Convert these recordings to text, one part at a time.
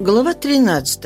Глава 13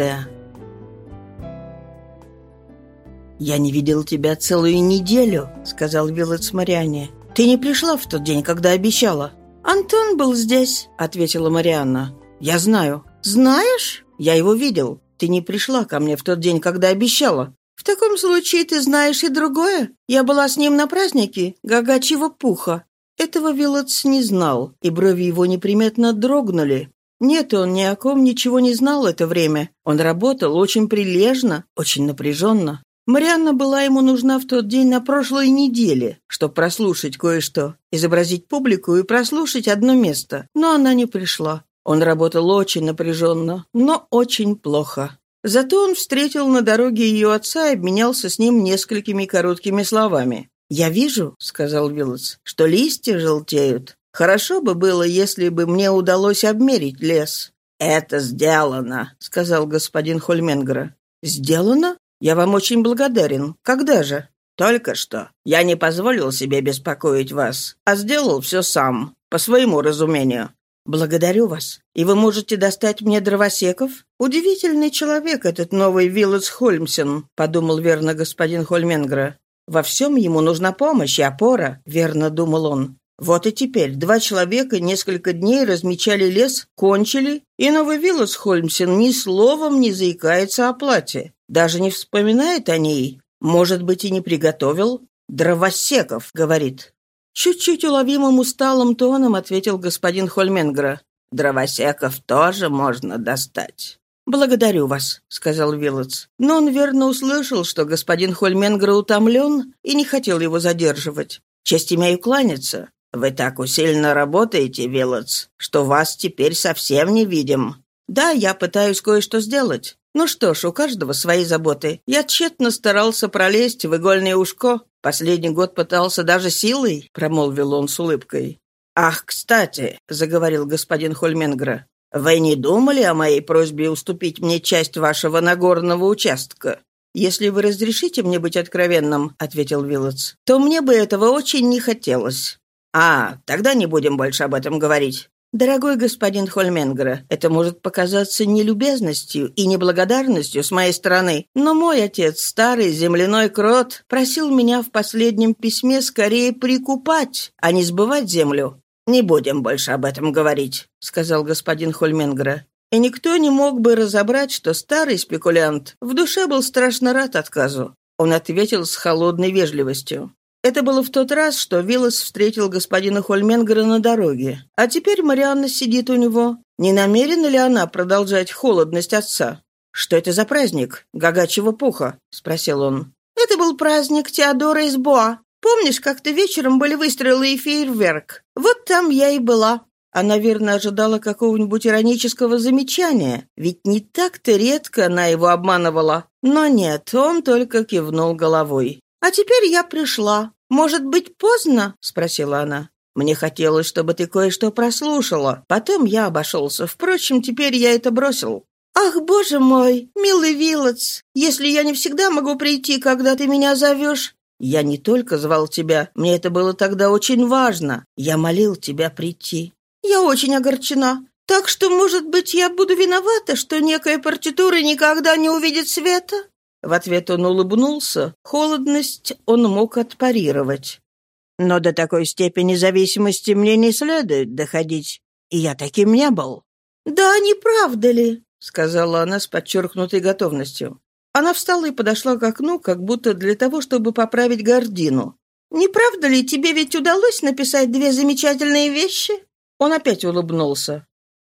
«Я не видел тебя целую неделю», — сказал Виллет Марианне. «Ты не пришла в тот день, когда обещала». «Антон был здесь», — ответила Марианна. «Я знаю». «Знаешь? Я его видел. Ты не пришла ко мне в тот день, когда обещала. В таком случае ты знаешь и другое. Я была с ним на празднике гагачьего пуха». Этого Виллотс не знал, и брови его неприметно дрогнули. Нет, он ни о ком ничего не знал это время. Он работал очень прилежно, очень напряженно. Марианна была ему нужна в тот день на прошлой неделе, чтобы прослушать кое-что, изобразить публику и прослушать одно место, но она не пришла. Он работал очень напряженно, но очень плохо. Зато он встретил на дороге ее отца и обменялся с ним несколькими короткими словами. «Я вижу», — сказал Виллс, — «что листья желтеют. Хорошо бы было, если бы мне удалось обмерить лес». «Это сделано», — сказал господин Хольменгра. «Сделано? Я вам очень благодарен. Когда же?» «Только что. Я не позволил себе беспокоить вас, а сделал все сам, по своему разумению. «Благодарю вас. И вы можете достать мне дровосеков? Удивительный человек этот новый Виллес Хольмсен», — подумал верно господин Хольменгра. «Во всем ему нужна помощь и опора», — верно думал он. Вот и теперь два человека несколько дней размечали лес, кончили, и новый Виллас Хольмсен ни словом не заикается о плате. Даже не вспоминает о ней. Может быть, и не приготовил. «Дровосеков», — говорит. Чуть-чуть уловимым усталым тоном ответил господин Хольменгра. «Дровосеков тоже можно достать». «Благодарю вас», — сказал Виллотс. Но он верно услышал, что господин Хольменгра утомлен и не хотел его задерживать. «Честь имею кланяться. «Вы так усиленно работаете, Виллотс, что вас теперь совсем не видим. Да, я пытаюсь кое-что сделать. Ну что ж, у каждого свои заботы. Я тщетно старался пролезть в игольное ушко. Последний год пытался даже силой», — промолвил он с улыбкой. «Ах, кстати», — заговорил господин Хольменгра, «вы не думали о моей просьбе уступить мне часть вашего нагорного участка?» «Если вы разрешите мне быть откровенным», — ответил Виллотс, «то мне бы этого очень не хотелось. «А, тогда не будем больше об этом говорить. Дорогой господин Хольменгера, это может показаться нелюбезностью и неблагодарностью с моей стороны, но мой отец, старый земляной крот, просил меня в последнем письме скорее прикупать, а не сбывать землю. «Не будем больше об этом говорить», — сказал господин Хольменгера. И никто не мог бы разобрать, что старый спекулянт в душе был страшно рад отказу. Он ответил с холодной вежливостью. Это было в тот раз, что Виллас встретил господина Хольменгера на дороге. А теперь Марианна сидит у него. Не намерена ли она продолжать холодность отца? «Что это за праздник? Гагачьего пуха?» — спросил он. «Это был праздник Теодора из Боа. Помнишь, как-то вечером были выстрелы и фейерверк? Вот там я и была». Она, верно, ожидала какого-нибудь иронического замечания, ведь не так-то редко она его обманывала. Но нет, он только кивнул головой. «А теперь я пришла. Может быть, поздно?» — спросила она. «Мне хотелось, чтобы ты кое-что прослушала. Потом я обошелся. Впрочем, теперь я это бросил». «Ах, боже мой, милый Вилотс, если я не всегда могу прийти, когда ты меня зовешь...» «Я не только звал тебя, мне это было тогда очень важно. Я молил тебя прийти». «Я очень огорчена. Так что, может быть, я буду виновата, что некая партитура никогда не увидит света?» В ответ он улыбнулся. Холодность он мог отпарировать. «Но до такой степени зависимости мне не следует доходить. И я таким не был». «Да, не правда ли?» — сказала она с подчеркнутой готовностью. Она встала и подошла к окну, как будто для того, чтобы поправить гордину. «Не правда ли, тебе ведь удалось написать две замечательные вещи?» Он опять улыбнулся.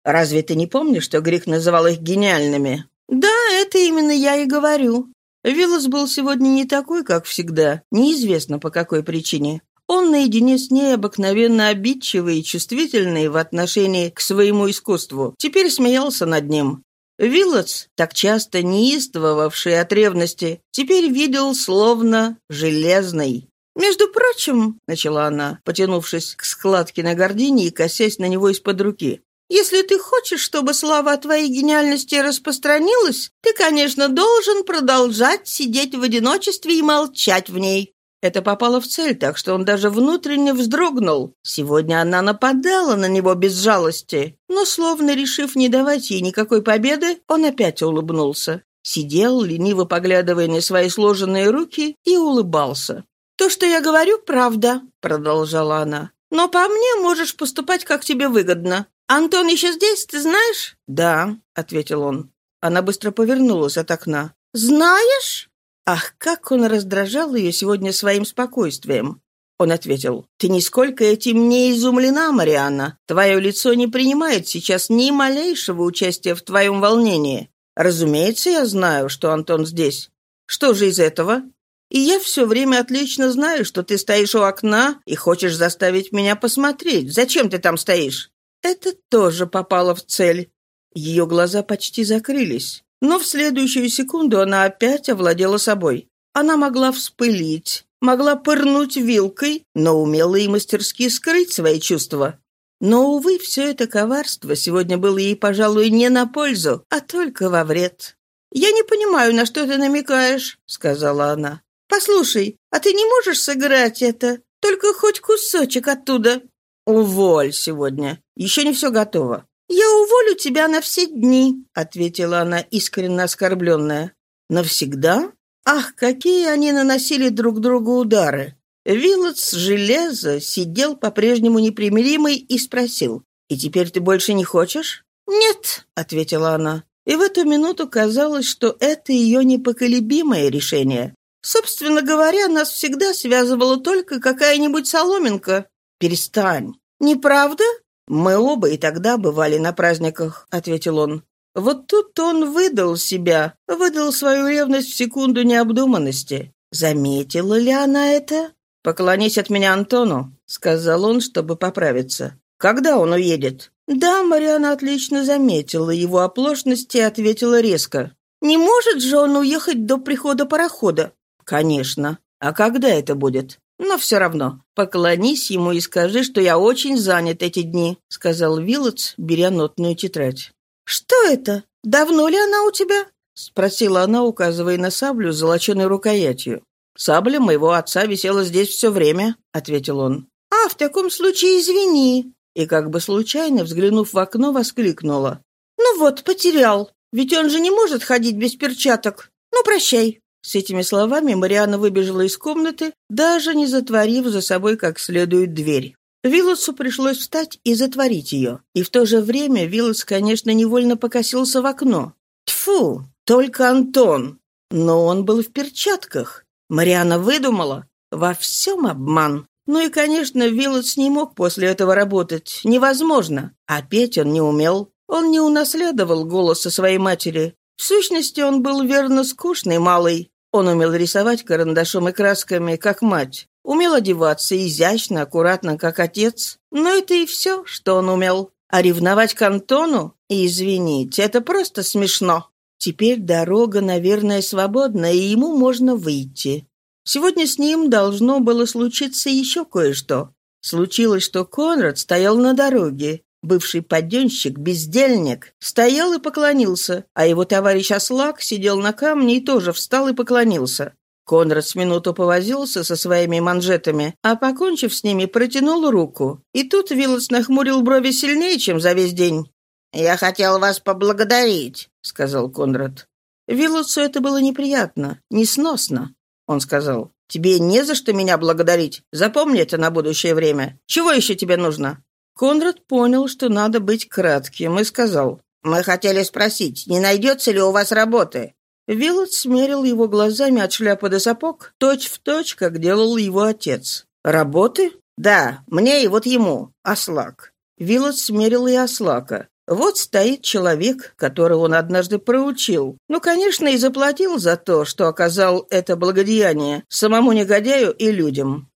«Разве ты не помнишь, что Грик называл их гениальными?» «Да, это именно я и говорю. Виллас был сегодня не такой, как всегда, неизвестно по какой причине. Он наедине с ней обыкновенно обидчивый и чувствительный в отношении к своему искусству, теперь смеялся над ним. Виллас, так часто неистовавший от ревности, теперь видел словно железный. «Между прочим», — начала она, потянувшись к складке на гордине и косясь на него из-под руки, если ты хочешь, чтобы слава твоей гениальности распространилась, ты, конечно, должен продолжать сидеть в одиночестве и молчать в ней. Это попало в цель, так что он даже внутренне вздрогнул. Сегодня она нападала на него без жалости. Но, словно решив не давать ей никакой победы, он опять улыбнулся. Сидел, лениво поглядывая на свои сложенные руки, и улыбался. «То, что я говорю, правда», — продолжала она. «Но по мне можешь поступать, как тебе выгодно. Антон еще здесь, ты знаешь?» «Да», — ответил он. Она быстро повернулась от окна. «Знаешь?» Ах, как он раздражал ее сегодня своим спокойствием. Он ответил, «Ты нисколько этим не изумлена, Марианна. Твое лицо не принимает сейчас ни малейшего участия в твоем волнении. Разумеется, я знаю, что Антон здесь. Что же из этого? И я все время отлично знаю, что ты стоишь у окна и хочешь заставить меня посмотреть. Зачем ты там стоишь?» Это тоже попало в цель. Ее глаза почти закрылись. Но в следующую секунду она опять овладела собой. Она могла вспылить, могла пырнуть вилкой, но умела и мастерски скрыть свои чувства. Но, увы, все это коварство сегодня было ей, пожалуй, не на пользу, а только во вред. «Я не понимаю, на что ты намекаешь», — сказала она. «Послушай, а ты не можешь сыграть это? Только хоть кусочек оттуда». «Уволь сегодня. Еще не все готово. «Я уволю тебя на все дни», — ответила она, искренне оскорбленная. «Навсегда? Ах, какие они наносили друг другу удары!» Виллотс железо сидел по-прежнему непримиримый и спросил, «И теперь ты больше не хочешь?» «Нет», — ответила она. И в эту минуту казалось, что это ее непоколебимое решение. Собственно говоря, нас всегда связывала только какая-нибудь соломинка. «Перестань». «Неправда?» «Мы оба и тогда бывали на праздниках», — ответил он. Вот тут он выдал себя, выдал свою ревность в секунду необдуманности. Заметила ли она это? «Поклонись от меня Антону», — сказал он, чтобы поправиться. «Когда он уедет?» Да, Мариана отлично заметила его оплошность и ответила резко. «Не может же он уехать до прихода парохода?» «Конечно. А когда это будет?» Но все равно, поклонись ему и скажи, что я очень занят эти дни», — сказал Виллотс, беря нотную тетрадь. «Что это? Давно ли она у тебя?» — спросила она, указывая на саблю с золоченой рукоятью. «Сабля моего отца висела здесь все время», — ответил он. «А, в таком случае извини». И как бы случайно, взглянув в окно, воскликнула. «Ну вот, потерял. Ведь он же не может ходить без перчаток. Ну, прощай». С этими словами Мариана выбежала из комнаты, даже не затворив за собой как следует дверь. Виллосу пришлось встать и затворить ее. И в то же время Виллос, конечно, невольно покосился в окно. Тфу, только Антон. Но он был в перчатках. Мариана выдумала. Во всем обман. Ну и, конечно, Виллос не мог после этого работать. Невозможно. А петь он не умел. Он не унаследовал голоса своей матери. В сущности, он был верно скучный малый. Он умел рисовать карандашом и красками, как мать. Умел одеваться изящно, аккуратно, как отец. Но это и все, что он умел. А ревновать к Антону? Извините, это просто смешно. Теперь дорога, наверное, свободна, и ему можно выйти. Сегодня с ним должно было случиться еще кое-что. Случилось, что Конрад стоял на дороге. Бывший подъемщик, бездельник, стоял и поклонился, а его товарищ Аслак сидел на камне и тоже встал и поклонился. Конрад с минуту повозился со своими манжетами, а, покончив с ними, протянул руку. И тут Виллос нахмурил брови сильнее, чем за весь день. «Я хотел вас поблагодарить», — сказал Конрад. Виллосу это было неприятно, несносно. Он сказал, «Тебе не за что меня благодарить. Запомни это на будущее время. Чего еще тебе нужно?» Конрад понял, что надо быть кратким, и сказал, «Мы хотели спросить, не найдется ли у вас работы?» Виллот смерил его глазами от шляпы до сапог, точь-в-точь, точь, как делал его отец. «Работы?» «Да, мне и вот ему, Аслак». Виллот смерил и Аслака. Вот стоит человек, которого он однажды проучил. Ну, конечно, и заплатил за то, что оказал это благодеяние самому негодяю и людям.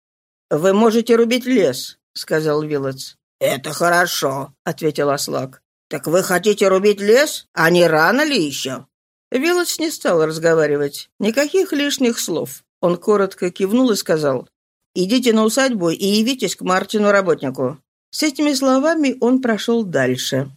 «Вы можете рубить лес», — сказал Виллотс. «Это хорошо», — ответил Аслак. «Так вы хотите рубить лес? А не рано ли еще?» Вилоч не стал разговаривать. Никаких лишних слов. Он коротко кивнул и сказал, «Идите на усадьбу и явитесь к Мартину-работнику». С этими словами он прошел дальше.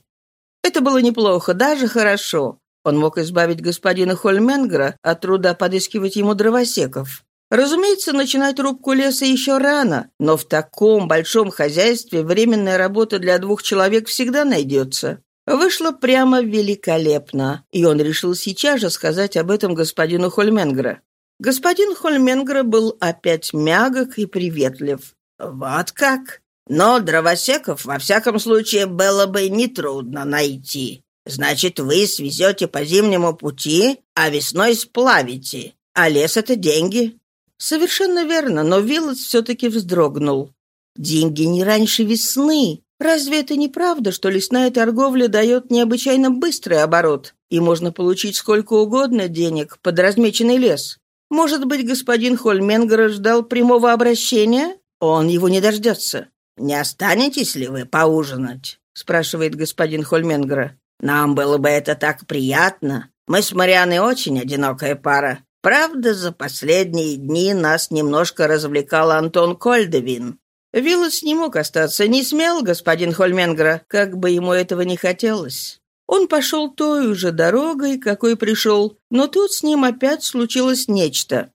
Это было неплохо, даже хорошо. Он мог избавить господина Хольменгра от труда подыскивать ему дровосеков. Разумеется, начинать рубку леса еще рано, но в таком большом хозяйстве временная работа для двух человек всегда найдется. Вышло прямо великолепно, и он решил сейчас же сказать об этом господину Хольменгра. Господин Хольменгра был опять мягок и приветлив. «Вот как? Но дровосеков, во всяком случае, было бы нетрудно найти. Значит, вы свезете по зимнему пути, а весной сплавите. А лес — это деньги. Совершенно верно, но Виллот все-таки вздрогнул. Деньги не раньше весны. Разве это не правда, что лесная торговля дает необычайно быстрый оборот, и можно получить сколько угодно денег под размеченный лес? Может быть, господин Хольменгер ждал прямого обращения? Он его не дождется. «Не останетесь ли вы поужинать?» — спрашивает господин Хольменгера. «Нам было бы это так приятно. Мы с Марианой очень одинокая пара. Правда, за последние дни нас немножко развлекал Антон Кольдевин. Виллас не мог остаться, не смел господин Хольменгра, как бы ему этого не хотелось. Он пошел той же дорогой, какой пришел, но тут с ним опять случилось нечто.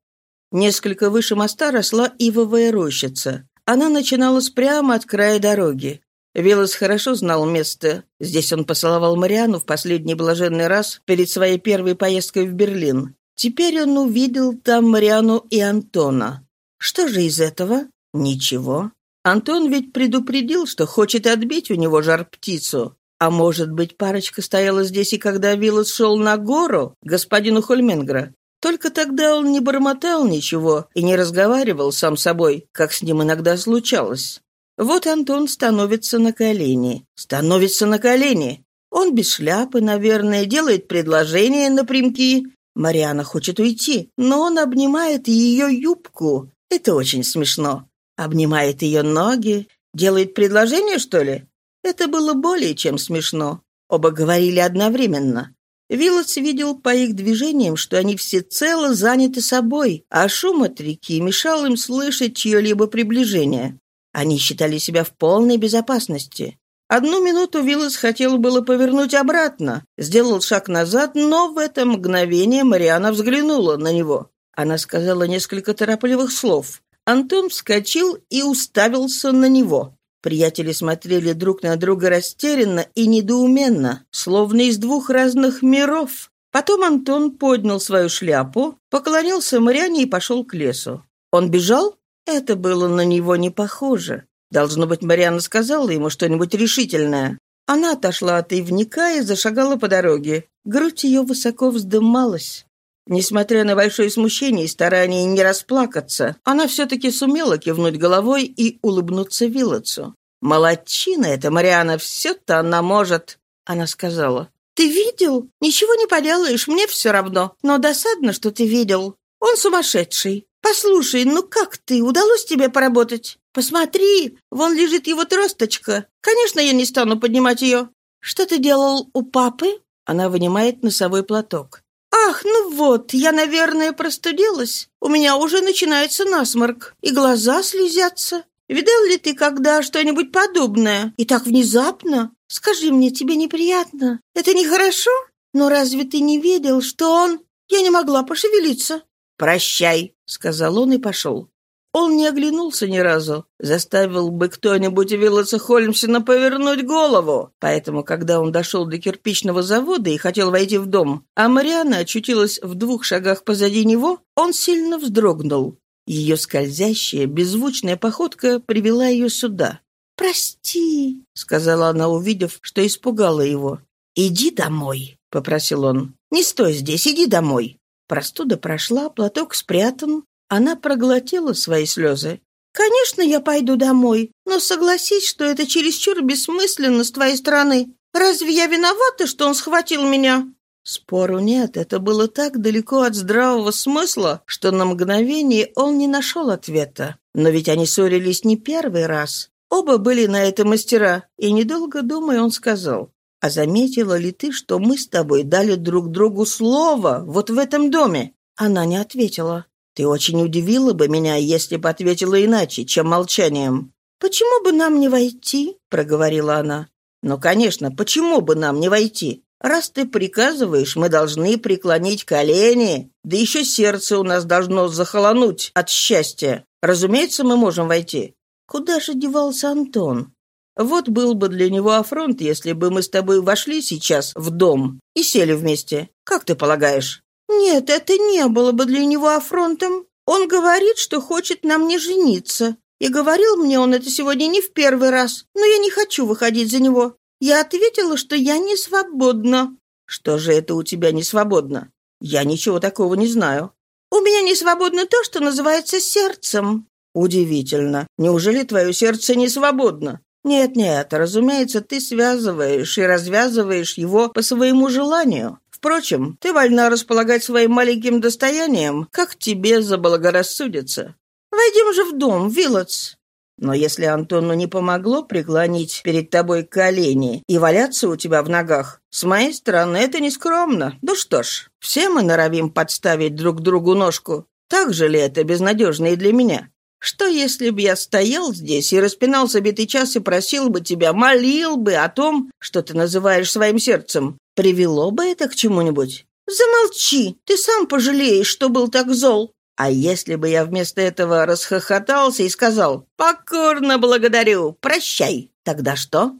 Несколько выше моста росла ивовая рощица. Она начиналась прямо от края дороги. Виллас хорошо знал место. Здесь он поцеловал Мариану в последний блаженный раз перед своей первой поездкой в Берлин. Теперь он увидел там Мариану и Антона. Что же из этого? Ничего. Антон ведь предупредил, что хочет отбить у него жар-птицу. А может быть, парочка стояла здесь и когда Виллас шел на гору, господину Хольменгра. Только тогда он не бормотал ничего и не разговаривал сам собой, как с ним иногда случалось. Вот Антон становится на колени. Становится на колени. Он без шляпы, наверное, делает предложение напрямки, Мариана хочет уйти, но он обнимает ее юбку. Это очень смешно. Обнимает ее ноги. Делает предложение, что ли? Это было более чем смешно. Оба говорили одновременно. Виллотс видел по их движениям, что они всецело заняты собой, а шум от реки мешал им слышать чье-либо приближение. Они считали себя в полной безопасности. Одну минуту Виллас хотел было повернуть обратно, сделал шаг назад, но в это мгновение Мариана взглянула на него. Она сказала несколько торопливых слов. Антон вскочил и уставился на него. Приятели смотрели друг на друга растерянно и недоуменно, словно из двух разных миров. Потом Антон поднял свою шляпу, поклонился Мариане и пошел к лесу. Он бежал? Это было на него не похоже. Должно быть, Марианна сказала ему что-нибудь решительное. Она отошла от ивника и зашагала по дороге. Грудь ее высоко вздымалась. Несмотря на большое смущение и старание не расплакаться, она все-таки сумела кивнуть головой и улыбнуться Вилотцу. «Молодчина эта Мариана, все-то она может», — она сказала. «Ты видел? Ничего не поделаешь, мне все равно. Но досадно, что ты видел. Он сумасшедший. Послушай, ну как ты? Удалось тебе поработать?» «Посмотри, вон лежит его тросточка. Конечно, я не стану поднимать ее». «Что ты делал у папы?» Она вынимает носовой платок. «Ах, ну вот, я, наверное, простудилась. У меня уже начинается насморк, и глаза слезятся. Видел ли ты когда что-нибудь подобное? И так внезапно? Скажи мне, тебе неприятно? Это нехорошо? Но разве ты не видел, что он... Я не могла пошевелиться». «Прощай», — сказал он и пошел. Он не оглянулся ни разу. Заставил бы кто-нибудь Виллоса Холмсена повернуть голову. Поэтому, когда он дошел до кирпичного завода и хотел войти в дом, а Мариана очутилась в двух шагах позади него, он сильно вздрогнул. Ее скользящая, беззвучная походка привела ее сюда. «Прости», — сказала она, увидев, что испугала его. «Иди домой», — попросил он. «Не стой здесь, иди домой». Простуда прошла, платок спрятан, она проглотила свои слезы. «Конечно, я пойду домой, но согласись, что это чересчур бессмысленно с твоей стороны. Разве я виновата, что он схватил меня?» Спору нет, это было так далеко от здравого смысла, что на мгновение он не нашел ответа. Но ведь они ссорились не первый раз. Оба были на это мастера, и, недолго думая, он сказал, «А заметила ли ты, что мы с тобой дали друг другу слово вот в этом доме?» Она не ответила. Ты очень удивила бы меня, если бы ответила иначе, чем молчанием. «Почему бы нам не войти?» — проговорила она. «Ну, конечно, почему бы нам не войти? Раз ты приказываешь, мы должны преклонить колени, да еще сердце у нас должно захолонуть от счастья. Разумеется, мы можем войти». Куда же девался Антон? Вот был бы для него афронт, если бы мы с тобой вошли сейчас в дом и сели вместе. Как ты полагаешь? Нет, это не было бы для него афронтом. Он говорит, что хочет на мне жениться. И говорил мне он это сегодня не в первый раз, но я не хочу выходить за него. Я ответила, что я не свободна. Что же это у тебя не свободно? Я ничего такого не знаю. У меня не свободно то, что называется сердцем. Удивительно. Неужели твое сердце не свободно? Нет-нет, разумеется, ты связываешь и развязываешь его по своему желанию. Впрочем, ты вольна располагать своим маленьким достоянием, как тебе заблагорассудится. Войдем же в дом, Вилотс. Но если Антону не помогло преклонить перед тобой колени и валяться у тебя в ногах, с моей стороны это не скромно. Ну что ж, все мы норовим подставить друг другу ножку. Так же ли это безнадежно и для меня? Что, если бы я стоял здесь и распинался битый час и просил бы тебя, молил бы о том, что ты называешь своим сердцем? Привело бы это к чему-нибудь? Замолчи, ты сам пожалеешь, что был так зол. А если бы я вместо этого расхохотался и сказал «Покорно благодарю, прощай», тогда что?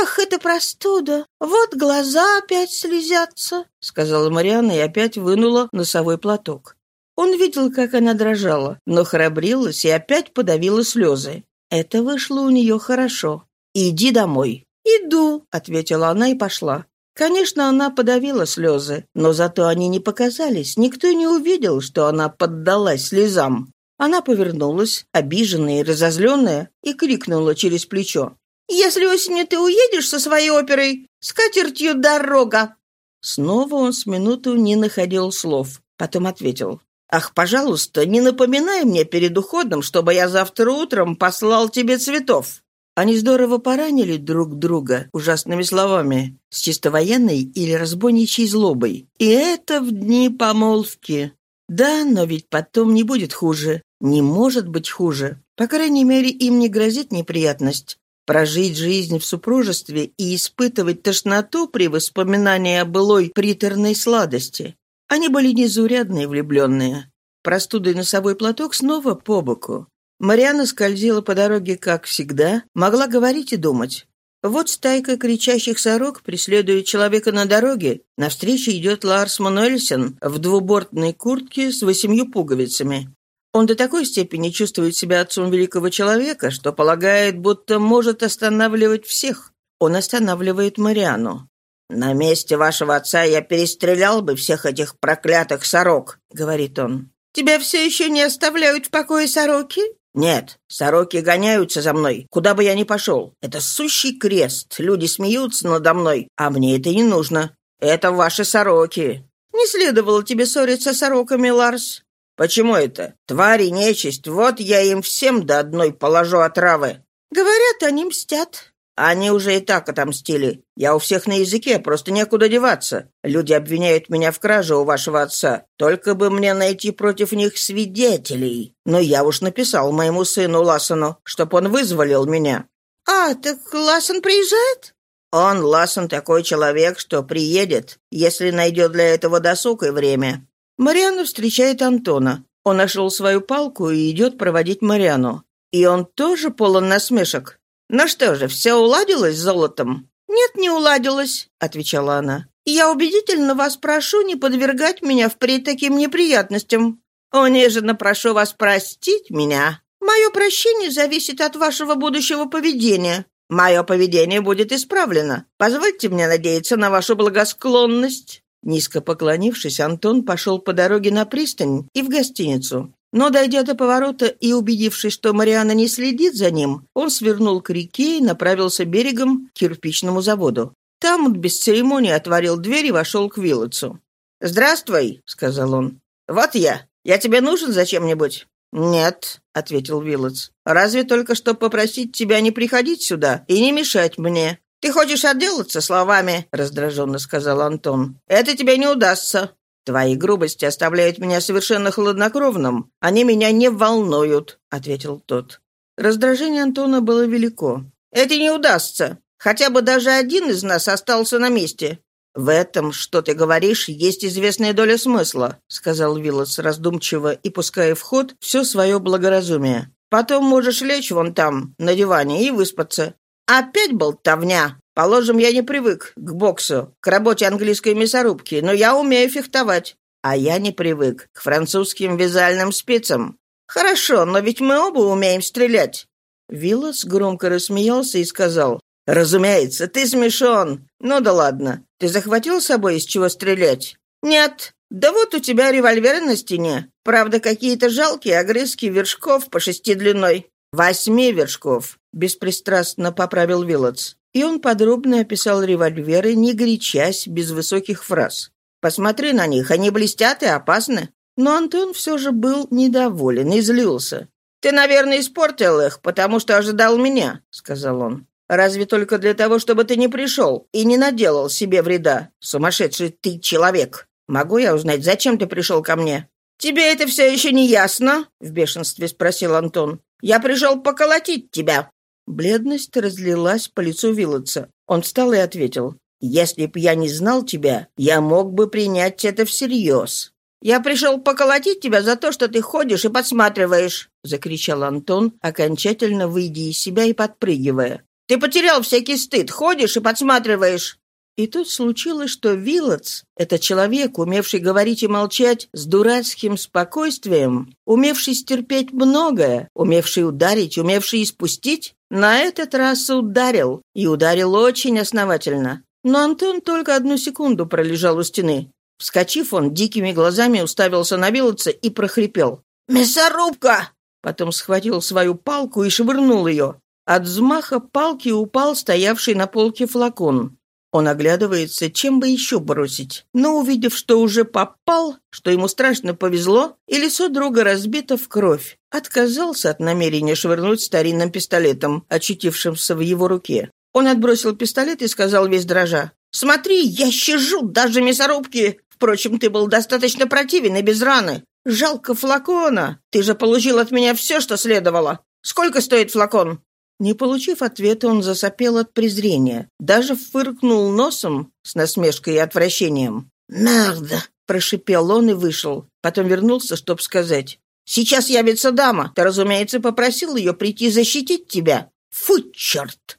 «Ах, это простуда! Вот глаза опять слезятся», — сказала Марианна и опять вынула носовой платок. Он видел, как она дрожала, но храбрилась и опять подавила слезы. Это вышло у нее хорошо. «Иди домой». «Иду», — ответила она и пошла. Конечно, она подавила слезы, но зато они не показались. Никто не увидел, что она поддалась слезам. Она повернулась, обиженная и разозленная, и крикнула через плечо. «Если осенью ты уедешь со своей оперой, с катертью дорога!» Снова он с минуту не находил слов. Потом ответил. Ах, пожалуйста, не напоминай мне перед уходом, чтобы я завтра утром послал тебе цветов». Они здорово поранили друг друга ужасными словами, с чисто военной или разбойничьей злобой. И это в дни помолвки. Да, но ведь потом не будет хуже. Не может быть хуже. По крайней мере, им не грозит неприятность. Прожить жизнь в супружестве и испытывать тошноту при воспоминании о былой приторной сладости. Они были незаурядные влюбленные. Простуда и носовой платок снова по боку. Мариана скользила по дороге, как всегда, могла говорить и думать. Вот стайка кричащих сорок преследует человека на дороге. Навстречу идет Ларс Мануэльсен в двубортной куртке с восемью пуговицами. Он до такой степени чувствует себя отцом великого человека, что полагает, будто может останавливать всех. Он останавливает Мариану. «На месте вашего отца я перестрелял бы всех этих проклятых сорок», — говорит он. «Тебя все еще не оставляют в покое сороки?» «Нет, сороки гоняются за мной, куда бы я ни пошел. Это сущий крест, люди смеются надо мной, а мне это не нужно. Это ваши сороки». «Не следовало тебе ссориться с сороками, Ларс». «Почему это? Твари, нечисть, вот я им всем до одной положу отравы». «Говорят, они мстят». Они уже и так отомстили. Я у всех на языке, просто некуда деваться. Люди обвиняют меня в краже у вашего отца. Только бы мне найти против них свидетелей. Но я уж написал моему сыну Лассону, чтоб он вызволил меня». «А, так Лассон приезжает?» «Он, Лассон, такой человек, что приедет, если найдет для этого досуг и время». Марианна встречает Антона. Он нашел свою палку и идет проводить Мариану. И он тоже полон насмешек. «Ну что же, все уладилось с золотом?» «Нет, не уладилось», — отвечала она. «Я убедительно вас прошу не подвергать меня впредь таким неприятностям. Униженно прошу вас простить меня. Мое прощение зависит от вашего будущего поведения. Мое поведение будет исправлено. Позвольте мне надеяться на вашу благосклонность». Низко поклонившись, Антон пошел по дороге на пристань и в гостиницу. Но, дойдя до поворота и убедившись, что Мариана не следит за ним, он свернул к реке и направился берегом к кирпичному заводу. Там он без церемонии отворил дверь и вошел к Вилотсу. «Здравствуй», — сказал он. «Вот я. Я тебе нужен зачем-нибудь?» «Нет», — ответил Вилотс. «Разве только что попросить тебя не приходить сюда и не мешать мне». «Ты хочешь отделаться словами?» — раздраженно сказал Антон. «Это тебе не удастся. «Твои грубости оставляют меня совершенно хладнокровным. Они меня не волнуют», — ответил тот. Раздражение Антона было велико. «Это не удастся. Хотя бы даже один из нас остался на месте. «В этом, что ты говоришь, есть известная доля смысла», сказал Виллас раздумчиво и пуская в ход все свое благоразумие. «Потом можешь лечь вон там, на диване, и выспаться. Опять болтовня. Положим, я не привык к боксу, к работе английской мясорубки, но я умею фехтовать. А я не привык к французским вязальным спицам. Хорошо, но ведь мы оба умеем стрелять». Виллас громко рассмеялся и сказал, «Разумеется, ты смешон. Ну да ладно. Ты захватил с собой из чего стрелять?» «Нет. Да вот у тебя револьвер на стене. Правда, какие-то жалкие огрызки вершков по шести длиной». «Восьми вершков», — беспристрастно поправил Виллотс. И он подробно описал револьверы, не горячась, без высоких фраз. «Посмотри на них, они блестят и опасны». Но Антон все же был недоволен и злился. «Ты, наверное, испортил их, потому что ожидал меня», — сказал он. Разве только для того, чтобы ты не пришел и не наделал себе вреда. Сумасшедший ты человек. Могу я узнать, зачем ты пришел ко мне?» «Тебе это все еще не ясно?» — в бешенстве спросил Антон. «Я пришел поколотить тебя». Бледность разлилась по лицу Виллотса. Он встал и ответил. «Если б я не знал тебя, я мог бы принять это всерьез». «Я пришел поколотить тебя за то, что ты ходишь и подсматриваешь», — закричал Антон, окончательно выйдя из себя и подпрыгивая. Ты потерял всякий стыд, ходишь и подсматриваешь». И тут случилось, что Виллотс, это человек, умевший говорить и молчать с дурацким спокойствием, умевший стерпеть многое, умевший ударить, умевший испустить, на этот раз ударил, и ударил очень основательно. Но Антон только одну секунду пролежал у стены. Вскочив, он дикими глазами уставился на Виллотса и прохрипел. «Мясорубка!» Потом схватил свою палку и швырнул ее. От взмаха палки упал стоявший на полке флакон. Он оглядывается, чем бы еще бросить. Но, увидев, что уже попал, что ему страшно повезло, и лицо друга разбито в кровь, отказался от намерения швырнуть старинным пистолетом, очутившимся в его руке. Он отбросил пистолет и сказал весь дрожа. «Смотри, я щажу даже мясорубки! Впрочем, ты был достаточно противен и без раны. Жалко флакона. Ты же получил от меня все, что следовало. Сколько стоит флакон?» Не получив ответа, он засопел от презрения, даже фыркнул носом с насмешкой и отвращением. «Мерда!» — прошипел он и вышел. Потом вернулся, чтобы сказать. «Сейчас явится дама. Ты, разумеется, попросил ее прийти защитить тебя. Фу, черт!»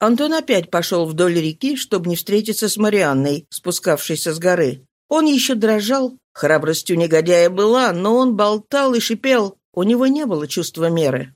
Антон опять пошел вдоль реки, чтобы не встретиться с Марианной, спускавшейся с горы. Он еще дрожал. Храбростью у негодяя была, но он болтал и шипел. У него не было чувства меры.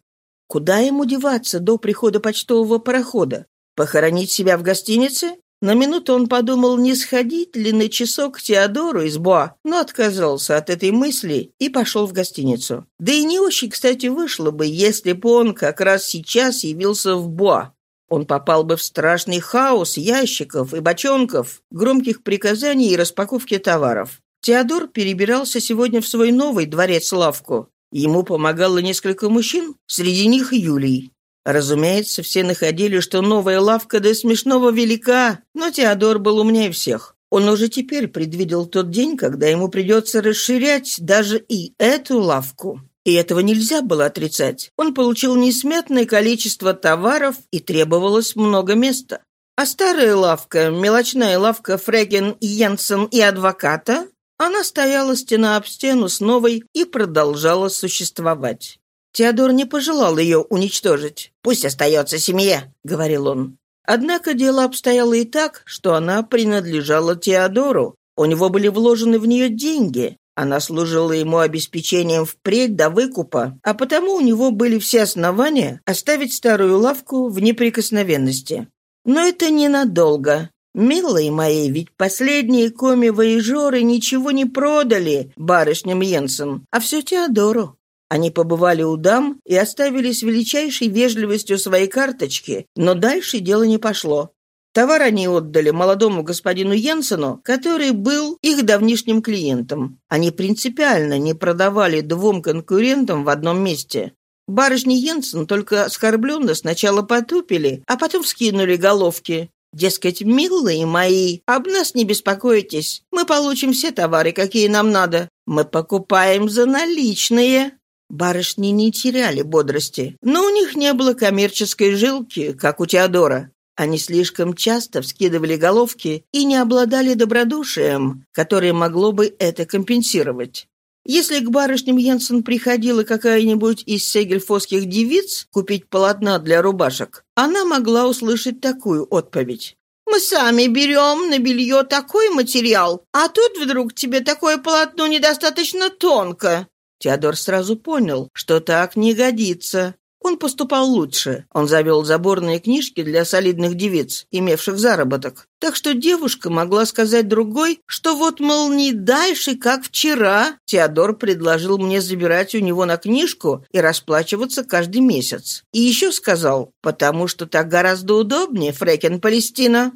Куда ему деваться до прихода почтового парохода? Похоронить себя в гостинице? На минуту он подумал, не сходить ли на часок к Теодору из Боа, но отказался от этой мысли и пошел в гостиницу. Да и не очень, кстати, вышло бы, если бы он как раз сейчас явился в Боа. Он попал бы в страшный хаос ящиков и бочонков, громких приказаний и распаковки товаров. Теодор перебирался сегодня в свой новый дворец-лавку. Ему помогало несколько мужчин, среди них Юлий. Разумеется, все находили, что новая лавка до смешного велика, но Теодор был умнее всех. Он уже теперь предвидел тот день, когда ему придется расширять даже и эту лавку. И этого нельзя было отрицать. Он получил несметное количество товаров и требовалось много места. А старая лавка, мелочная лавка Фреген, Йенсен и адвоката она стояла стена об стену с новой и продолжала существовать. Теодор не пожелал ее уничтожить. «Пусть остается семье», — говорил он. Однако дело обстояло и так, что она принадлежала Теодору. У него были вложены в нее деньги. Она служила ему обеспечением впредь до выкупа, а потому у него были все основания оставить старую лавку в неприкосновенности. Но это ненадолго. «Милые мои, ведь последние коми-воежоры ничего не продали барышням Йенсен, а все Теодору. Они побывали у дам и оставили с величайшей вежливостью свои карточки, но дальше дело не пошло. Товар они отдали молодому господину Йенсену, который был их давнишним клиентом. Они принципиально не продавали двум конкурентам в одном месте. Барышни Йенсен только оскорбленно сначала потупили, а потом скинули головки. Дескать, милые мои, об нас не беспокойтесь. Мы получим все товары, какие нам надо. Мы покупаем за наличные». Барышни не теряли бодрости, но у них не было коммерческой жилки, как у Теодора. Они слишком часто вскидывали головки и не обладали добродушием, которое могло бы это компенсировать. Если к барышням Йенсен приходила какая-нибудь из сегельфосских девиц купить полотна для рубашек, она могла услышать такую отповедь. «Мы сами берем на белье такой материал, а тут вдруг тебе такое полотно недостаточно тонко». Теодор сразу понял, что так не годится. Он поступал лучше. Он завел заборные книжки для солидных девиц, имевших заработок. Так что девушка могла сказать другой, что вот, мол, не дальше, как вчера, Теодор предложил мне забирать у него на книжку и расплачиваться каждый месяц. И еще сказал, потому что так гораздо удобнее, Фрекен Палестина.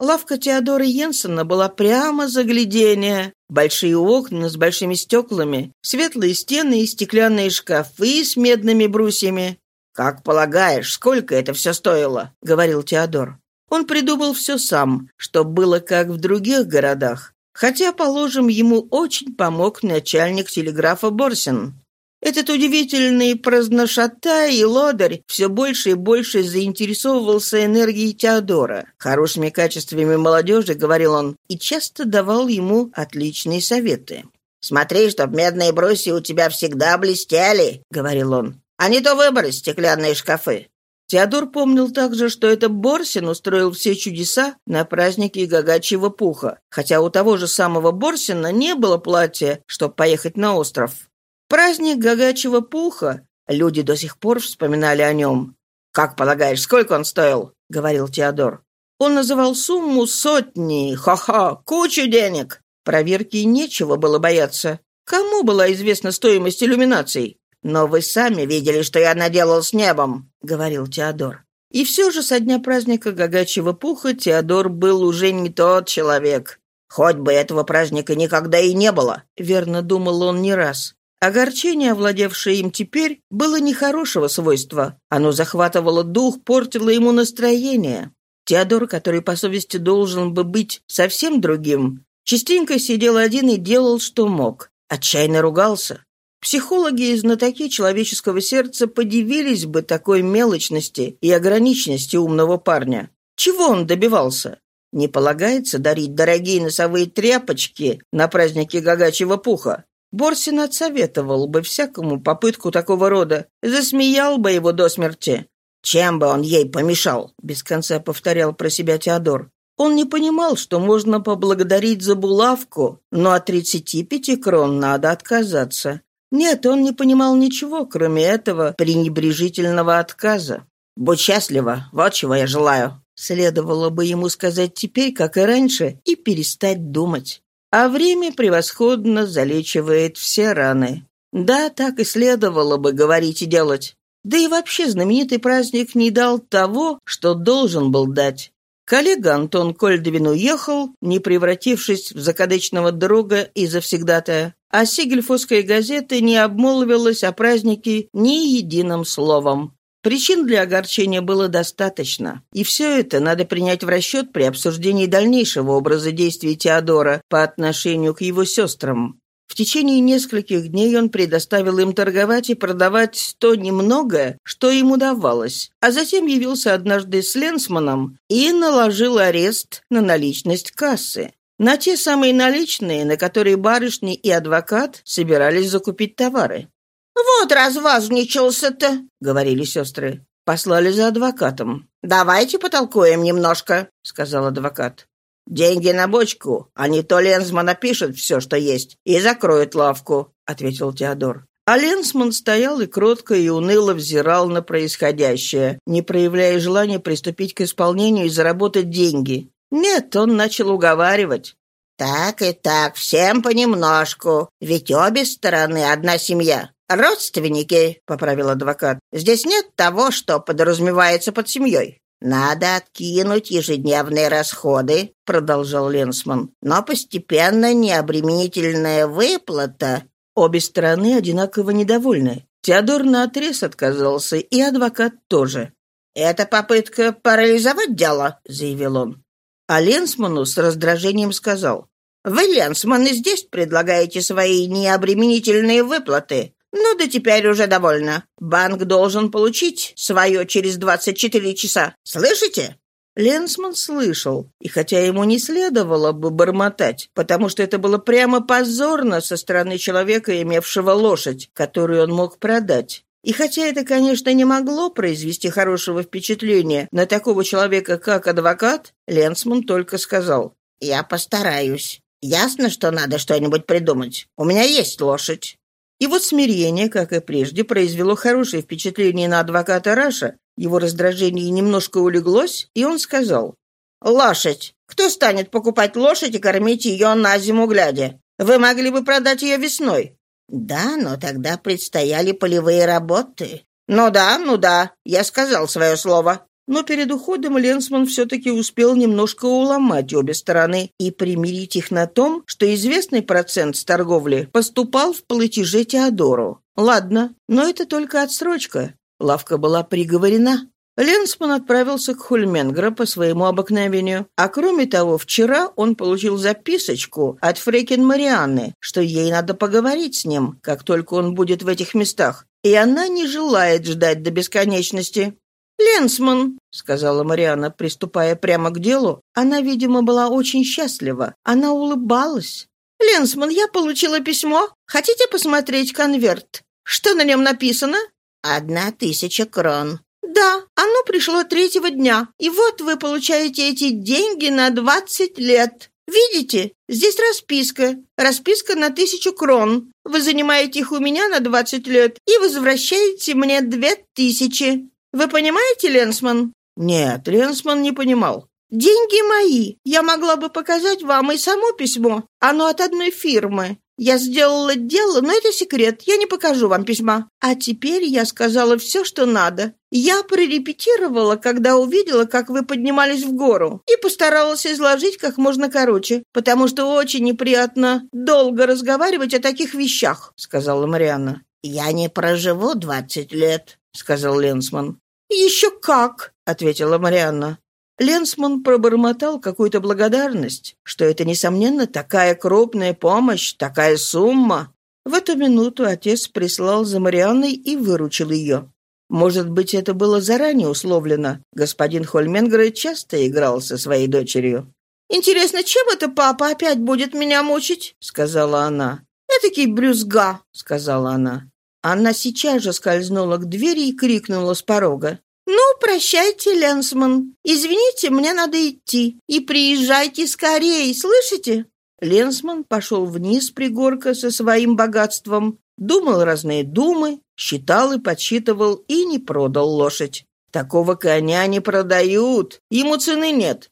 Лавка Теодора Йенсена была прямо заглядение. Большие окна с большими стеклами, светлые стены и стеклянные шкафы с медными брусьями. «Как полагаешь, сколько это все стоило?» — говорил Теодор. Он придумал все сам, что было как в других городах, хотя, положим, ему очень помог начальник телеграфа Борсин. Этот удивительный праздношатай и лодырь все больше и больше заинтересовывался энергией Теодора, хорошими качествами молодежи, говорил он, и часто давал ему отличные советы. «Смотри, чтоб медные брусья у тебя всегда блестели», — говорил он а не то выбрать стеклянные шкафы». Теодор помнил также, что это Борсин устроил все чудеса на празднике гагачьего пуха, хотя у того же самого Борсина не было платья, чтобы поехать на остров. Праздник гагачьего пуха, люди до сих пор вспоминали о нем. «Как полагаешь, сколько он стоил?» — говорил Теодор. Он называл сумму сотни, ха-ха, кучу денег. Проверки нечего было бояться. Кому была известна стоимость иллюминаций? «Но вы сами видели, что я наделал с небом», — говорил Теодор. И все же со дня праздника гагачьего пуха Теодор был уже не тот человек. «Хоть бы этого праздника никогда и не было», — верно думал он не раз. Огорчение, овладевшее им теперь, было нехорошего свойства. Оно захватывало дух, портило ему настроение. Теодор, который по совести должен бы быть совсем другим, частенько сидел один и делал, что мог. Отчаянно ругался. Психологи и знатоки человеческого сердца подивились бы такой мелочности и ограниченности умного парня. Чего он добивался? Не полагается дарить дорогие носовые тряпочки на праздники гагачьего пуха. Борсин отсоветовал бы всякому попытку такого рода, засмеял бы его до смерти. «Чем бы он ей помешал?» — без конца повторял про себя Теодор. Он не понимал, что можно поблагодарить за булавку, но от 35 крон надо отказаться. Нет, он не понимал ничего, кроме этого пренебрежительного отказа. «Будь счастлива, вот чего я желаю», Следовало бы ему сказать теперь, как и раньше, и перестать думать. А время превосходно залечивает все раны. Да, так и следовало бы говорить и делать. Да и вообще знаменитый праздник не дал того, что должен был дать. Коллега Антон Кольдвин уехал, не превратившись в закадычного друга и завсегдатая, а Сигельфосская газета не обмолвилась о празднике ни единым словом. Причин для огорчения было достаточно, и все это надо принять в расчет при обсуждении дальнейшего образа действий Теодора по отношению к его сестрам. В течение нескольких дней он предоставил им торговать и продавать то немногое, что им удавалось, а затем явился однажды с Ленсманом и наложил арест на наличность кассы. На те самые наличные, на которые барышни и адвокат собирались закупить товары. «Вот развазничался-то», — говорили сестры. Послали за адвокатом. «Давайте потолкуем немножко», — сказал адвокат. «Деньги на бочку, а не то Ленсман напишет все, что есть, и закроет лавку», — ответил Теодор. А Ленсман стоял и кротко и уныло взирал на происходящее, не проявляя желания приступить к исполнению и заработать деньги. Нет, он начал уговаривать. «Так и так, всем понемножку, ведь обе стороны одна семья. Родственники», — поправил адвокат. «Здесь нет того, что подразумевается под семьей. «Надо откинуть ежедневные расходы», — продолжал Ленсман. «Но постепенно необременительная выплата». Обе стороны одинаково недовольны. Теодор наотрез отказался, и адвокат тоже. «Это попытка парализовать дело», — заявил он. А Ленсману с раздражением сказал. «Вы, Ленсман, и здесь предлагаете свои необременительные выплаты. Ну да теперь уже довольно. Банк должен получить свое через 24 часа. Слышите? Ленсман слышал, и хотя ему не следовало бы бормотать, потому что это было прямо позорно со стороны человека, имевшего лошадь, которую он мог продать. И хотя это, конечно, не могло произвести хорошего впечатления на такого человека, как адвокат, Ленсман только сказал «Я постараюсь. Ясно, что надо что-нибудь придумать. У меня есть лошадь». Вот смирение, как и прежде, произвело хорошее впечатление на адвоката Раша, его раздражение немножко улеглось, и он сказал, «Лошадь! Кто станет покупать лошадь и кормить ее на зиму глядя? Вы могли бы продать ее весной». «Да, но тогда предстояли полевые работы». «Ну да, ну да, я сказал свое слово». Но перед уходом Ленсман все-таки успел немножко уломать обе стороны и примирить их на том, что известный процент с торговли поступал в платеже Теодору. Ладно, но это только отсрочка. Лавка была приговорена. Ленсман отправился к Хульменгра по своему обыкновению. А кроме того, вчера он получил записочку от Фрекин Марианны, что ей надо поговорить с ним, как только он будет в этих местах. И она не желает ждать до бесконечности. «Ленсман», — сказала Марианна, приступая прямо к делу, она, видимо, была очень счастлива. Она улыбалась. «Ленсман, я получила письмо. Хотите посмотреть конверт? Что на нем написано?» «Одна тысяча крон». «Да, оно пришло третьего дня. И вот вы получаете эти деньги на двадцать лет. Видите? Здесь расписка. Расписка на тысячу крон. Вы занимаете их у меня на двадцать лет и возвращаете мне две тысячи. Вы понимаете, Ленсман?» Нет, Ленсман не понимал. «Деньги мои. Я могла бы показать вам и само письмо. Оно от одной фирмы. Я сделала дело, но это секрет, я не покажу вам письма. А теперь я сказала все, что надо. Я прорепетировала, когда увидела, как вы поднимались в гору, и постаралась изложить как можно короче, потому что очень неприятно долго разговаривать о таких вещах», — сказала Марианна. «Я не проживу двадцать лет», — сказал Ленсман. «Еще как!» — ответила Марианна. Ленсман пробормотал какую-то благодарность, что это, несомненно, такая крупная помощь, такая сумма. В эту минуту отец прислал за Марианной и выручил ее. Может быть, это было заранее условлено. Господин Хольменгер часто играл со своей дочерью. «Интересно, чем это папа опять будет меня мучить?» — сказала она. «Этакий брюзга», — сказала она. Она сейчас же скользнула к двери и крикнула с порога. «Ну, прощайте, Ленсман. Извините, мне надо идти. И приезжайте скорее, слышите?» Ленсман пошел вниз пригорка со своим богатством, думал разные думы, считал и подсчитывал и не продал лошадь. Такого коня не продают, ему цены нет.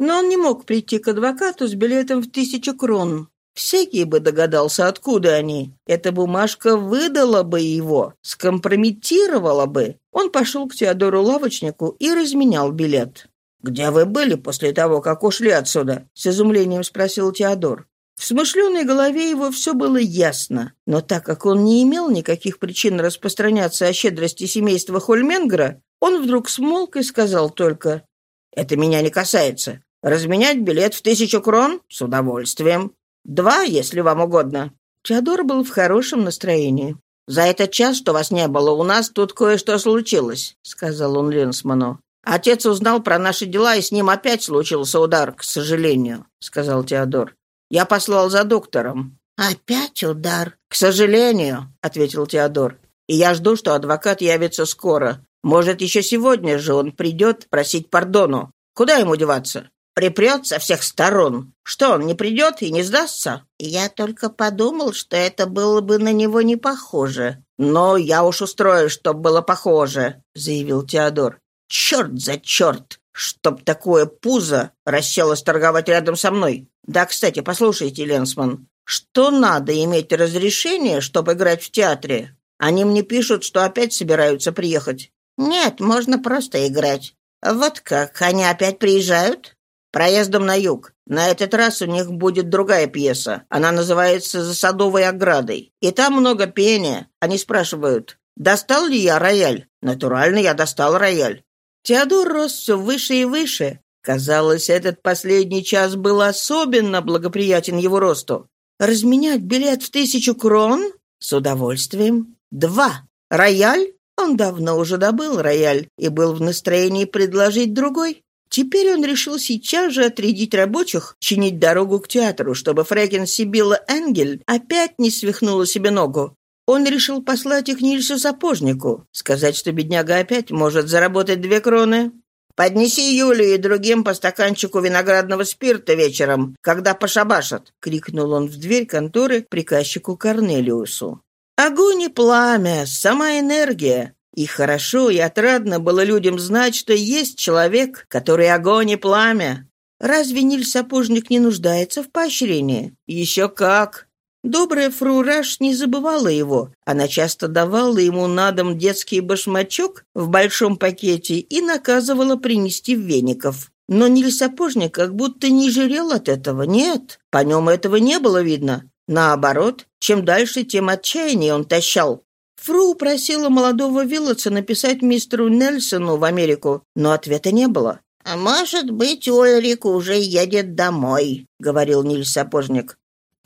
Но он не мог прийти к адвокату с билетом в тысячу крон. Всякий бы догадался, откуда они. Эта бумажка выдала бы его, скомпрометировала бы. Он пошел к Теодору-лавочнику и разменял билет. «Где вы были после того, как ушли отсюда?» — с изумлением спросил Теодор. В смышленой голове его все было ясно, но так как он не имел никаких причин распространяться о щедрости семейства Хольменгера, он вдруг смолк и сказал только «Это меня не касается. Разменять билет в тысячу крон? С удовольствием. Два, если вам угодно». Теодор был в хорошем настроении. «За этот час, что вас не было, у нас тут кое-что случилось», — сказал он Ленсману. «Отец узнал про наши дела, и с ним опять случился удар, к сожалению», — сказал Теодор. «Я послал за доктором». «Опять удар?» «К сожалению», — ответил Теодор. «И я жду, что адвокат явится скоро. Может, еще сегодня же он придет просить пардону. Куда ему деваться? Припрет со всех сторон. Что, он не придет и не сдастся? Я только подумал, что это было бы на него не похоже. Но я уж устрою, чтоб было похоже, заявил Теодор. Черт за черт! Чтоб такое пузо расселось торговать рядом со мной. Да, кстати, послушайте, Ленсман, что надо иметь разрешение, чтобы играть в театре? Они мне пишут, что опять собираются приехать. Нет, можно просто играть. Вот как, они опять приезжают? Проездом на юг. На этот раз у них будет другая пьеса. Она называется «За садовой оградой». И там много пения. Они спрашивают, достал ли я рояль? Натурально я достал рояль. Теодор рос все выше и выше. Казалось, этот последний час был особенно благоприятен его росту. Разменять билет в тысячу крон? С удовольствием. Два. Рояль? Он давно уже добыл рояль и был в настроении предложить другой. Теперь он решил сейчас же отрядить рабочих чинить дорогу к театру, чтобы фрекин Сибилла Энгель опять не свихнула себе ногу. Он решил послать их Нильсу Сапожнику, сказать, что бедняга опять может заработать две кроны. «Поднеси Юле и другим по стаканчику виноградного спирта вечером, когда пошабашат!» — крикнул он в дверь конторы приказчику Корнелиусу. Огонь и пламя, сама энергия. И хорошо и отрадно было людям знать, что есть человек, который огонь и пламя. Разве Ниль Сапожник не нуждается в поощрении? Еще как! Добрая фру Раш не забывала его. Она часто давала ему на дом детский башмачок в большом пакете и наказывала принести веников. Но Ниль Сапожник как будто не жалел от этого. Нет, по нем этого не было видно. Наоборот, чем дальше, тем отчаяннее он тащал. Фру просила молодого Виллотса написать мистеру Нельсону в Америку, но ответа не было. «А может быть, Ульрик уже едет домой», — говорил Ниль Сапожник.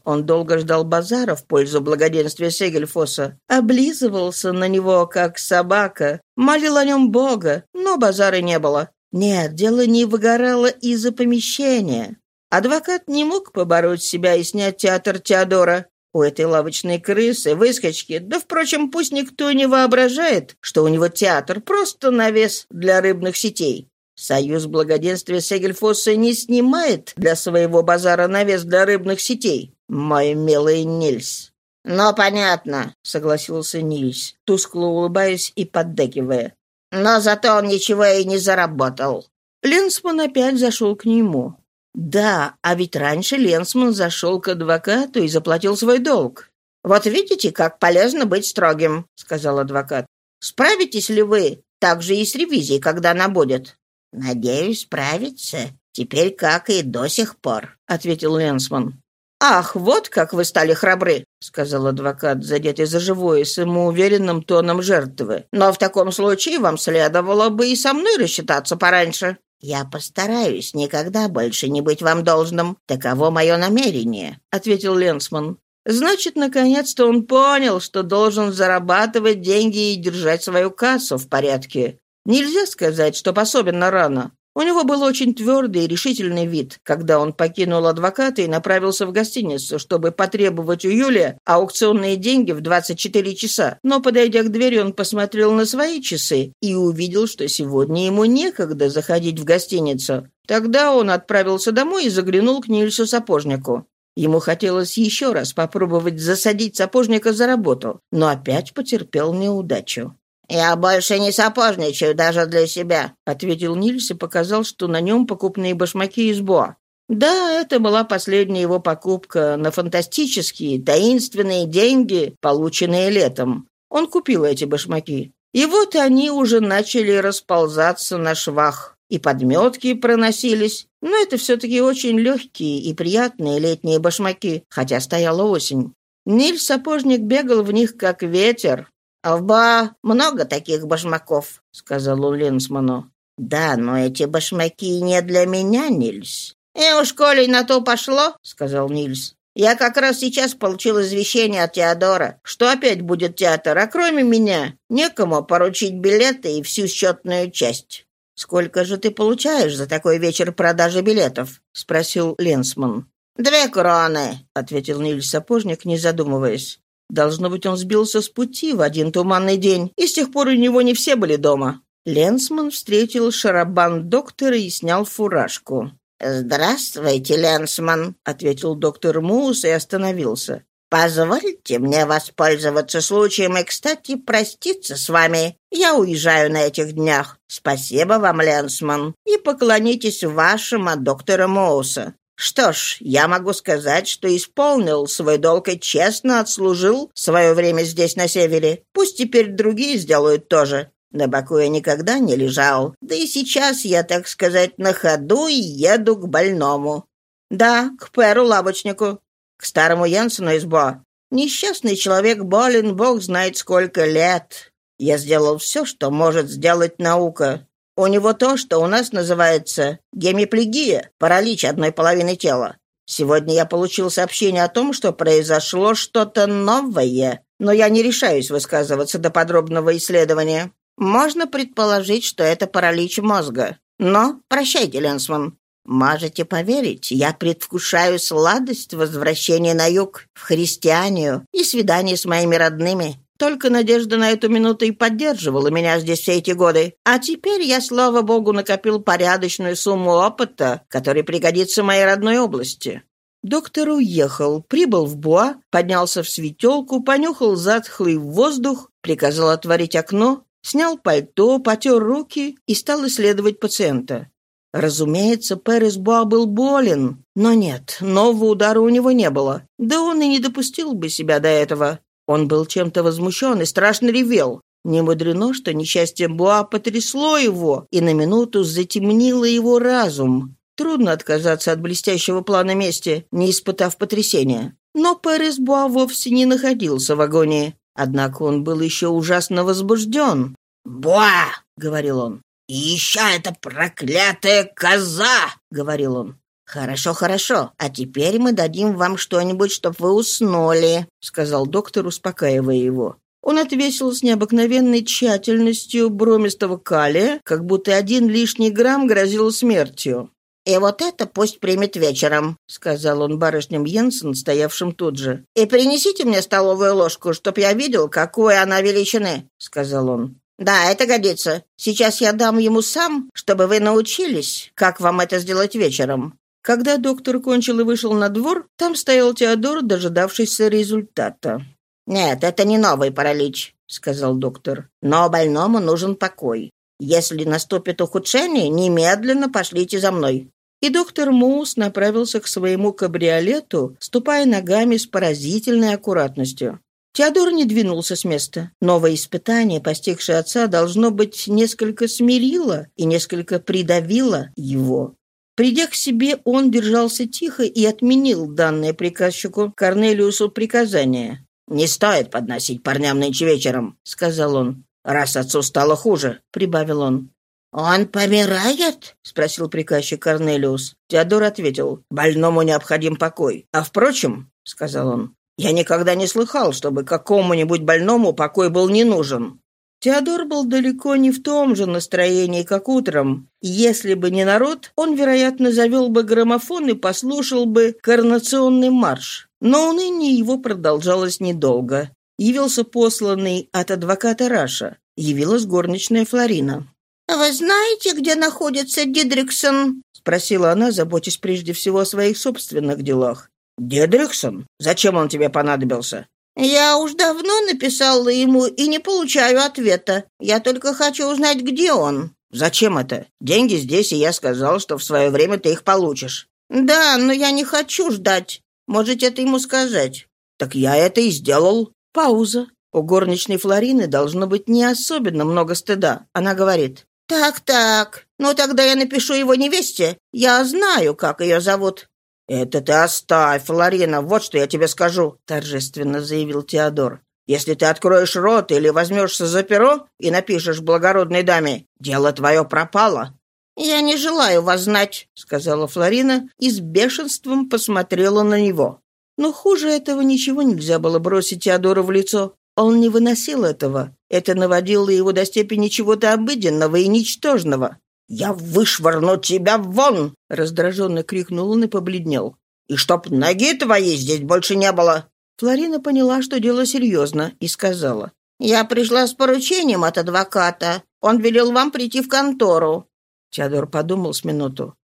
Он долго ждал базара в пользу благоденствия Сегельфоса, облизывался на него, как собака, молил о нем Бога, но базара не было. Нет, дело не выгорало из-за помещения. Адвокат не мог побороть себя и снять театр Теодора. У этой лавочной крысы, выскочки, да, впрочем, пусть никто не воображает, что у него театр, просто навес для рыбных сетей. Союз благоденствия Сегельфосса не снимает для своего базара навес для рыбных сетей мой милый Нильс». «Ну, понятно», — согласился Нильс, тускло улыбаясь и поддакивая. «Но зато он ничего и не заработал». Ленсман опять зашел к нему. «Да, а ведь раньше Ленсман зашел к адвокату и заплатил свой долг». «Вот видите, как полезно быть строгим», — сказал адвокат. «Справитесь ли вы также и с ревизией, когда она будет?» «Надеюсь, справиться. Теперь как и до сих пор», — ответил Ленсман. «Ах, вот как вы стали храбры», — сказал адвокат, задетый за живое самоуверенным тоном жертвы. «Но в таком случае вам следовало бы и со мной рассчитаться пораньше». «Я постараюсь никогда больше не быть вам должным. Таково мое намерение», — ответил Ленсман. Значит, наконец-то он понял, что должен зарабатывать деньги и держать свою кассу в порядке. Нельзя сказать, что особенно рано. У него был очень твердый и решительный вид, когда он покинул адвоката и направился в гостиницу, чтобы потребовать у Юлия аукционные деньги в 24 часа. Но, подойдя к двери, он посмотрел на свои часы и увидел, что сегодня ему некогда заходить в гостиницу. Тогда он отправился домой и заглянул к Нильсу Сапожнику. Ему хотелось еще раз попробовать засадить сапожника за работу, но опять потерпел неудачу. «Я больше не сапожничаю даже для себя», — ответил Нильс и показал, что на нем покупные башмаки из Боа. Да, это была последняя его покупка на фантастические, таинственные деньги, полученные летом. Он купил эти башмаки. И вот они уже начали расползаться на швах. И подметки проносились. Но это все-таки очень легкие и приятные летние башмаки, хотя стояла осень. Ниль-сапожник бегал в них, как ветер, «А Ба много таких башмаков», — сказал он Ленсману. «Да, но эти башмаки не для меня, Нильс». «И уж коли на то пошло», — сказал Нильс. «Я как раз сейчас получил извещение от Теодора, что опять будет театр, а кроме меня некому поручить билеты и всю счетную часть». «Сколько же ты получаешь за такой вечер продажи билетов?» — спросил Ленсман. «Две кроны», — ответил Нильс Сапожник, не задумываясь. Должно быть, он сбился с пути в один туманный день, и с тех пор у него не все были дома. Ленсман встретил шарабан доктора и снял фуражку. «Здравствуйте, Ленсман», — ответил доктор Мус и остановился. «Позвольте мне воспользоваться случаем и, кстати, проститься с вами. Я уезжаю на этих днях. Спасибо вам, Ленсман, и поклонитесь вашим от доктора Моуса. Что ж, я могу сказать, что исполнил свой долг и честно отслужил свое время здесь, на севере. Пусть теперь другие сделают тоже. На боку я никогда не лежал. Да и сейчас я, так сказать, на ходу и еду к больному. Да, к Перу-лавочнику. К старому Янсену из Бо. Несчастный человек болен, бог знает сколько лет. Я сделал все, что может сделать наука. У него то, что у нас называется гемиплегия, паралич одной половины тела. Сегодня я получил сообщение о том, что произошло что-то новое, но я не решаюсь высказываться до подробного исследования. Можно предположить, что это паралич мозга. Но прощайте, Ленсман. Можете поверить, я предвкушаю сладость возвращения на юг, в христианию и свидание с моими родными. Только надежда на эту минуту и поддерживала меня здесь все эти годы. А теперь я, слава богу, накопил порядочную сумму опыта, который пригодится моей родной области. Доктор уехал, прибыл в Буа, поднялся в светелку, понюхал затхлый воздух, приказал отворить окно, снял пальто, потер руки и стал исследовать пациента. Разумеется, Перес Буа был болен, но нет, нового удара у него не было. Да он и не допустил бы себя до этого. Он был чем-то возмущен и страшно ревел. Не мудрено, что несчастье Буа потрясло его и на минуту затемнило его разум. Трудно отказаться от блестящего плана мести, не испытав потрясения. Но Перес Буа вовсе не находился в агонии. Однако он был еще ужасно возбужден. «Буа!» — говорил он. «И еще эта проклятая коза!» — говорил он. «Хорошо, хорошо. А теперь мы дадим вам что-нибудь, чтобы вы уснули», — сказал доктор, успокаивая его. Он отвесил с необыкновенной тщательностью бромистого калия, как будто один лишний грамм грозил смертью. «И вот это пусть примет вечером», — сказал он барышням Йенсен, стоявшим тут же. «И принесите мне столовую ложку, чтоб я видел, какой она величины», — сказал он. «Да, это годится. Сейчас я дам ему сам, чтобы вы научились, как вам это сделать вечером». Когда доктор кончил и вышел на двор, там стоял Теодор, дожидавшийся результата. «Нет, это не новый паралич», — сказал доктор. «Но больному нужен покой. Если наступит ухудшение, немедленно пошлите за мной и доктор Мус направился к своему кабриолету, ступая ногами с поразительной аккуратностью. Теодор не двинулся с места. Новое испытание, постигшее отца, должно быть, несколько смирило и несколько придавило его. Придя к себе, он держался тихо и отменил данное приказчику Корнелиусу приказание. «Не стоит подносить парням нынче вечером», — сказал он. «Раз отцу стало хуже», — прибавил он. «Он помирает?» — спросил приказчик Корнелиус. Теодор ответил, «Больному необходим покой. А впрочем, — сказал он, — я никогда не слыхал, чтобы какому-нибудь больному покой был не нужен». Теодор был далеко не в том же настроении, как утром. Если бы не народ, он, вероятно, завел бы граммофон и послушал бы коронационный марш. Но уныние его продолжалось недолго. Явился посланный от адвоката Раша. Явилась горничная Флорина. «Вы знаете, где находится Дидриксон?» — спросила она, заботясь прежде всего о своих собственных делах. «Дидриксон? Зачем он тебе понадобился?» «Я уж давно написала ему и не получаю ответа. Я только хочу узнать, где он». «Зачем это? Деньги здесь, и я сказал, что в свое время ты их получишь». «Да, но я не хочу ждать. Можете это ему сказать». «Так я это и сделал». Пауза. У горничной Флорины должно быть не особенно много стыда. Она говорит, «Так-так, ну тогда я напишу его невесте. Я знаю, как ее зовут». «Это ты оставь, Флорина, вот что я тебе скажу», — торжественно заявил Теодор. «Если ты откроешь рот или возьмешься за перо и напишешь благородной даме, дело твое пропало». «Я не желаю вас знать», — сказала Флорина и с бешенством посмотрела на него. Но хуже этого ничего нельзя было бросить Теодору в лицо. Он не выносил этого. Это наводило его до степени чего-то обыденного и ничтожного. «Я вышвырну тебя вон!» — раздраженно крикнул он и побледнел. «И чтоб ноги твоей здесь больше не было!» Флорина поняла, что дело серьезно, и сказала. «Я пришла с поручением от адвоката. Он велел вам прийти в контору». Теодор подумал с минуту.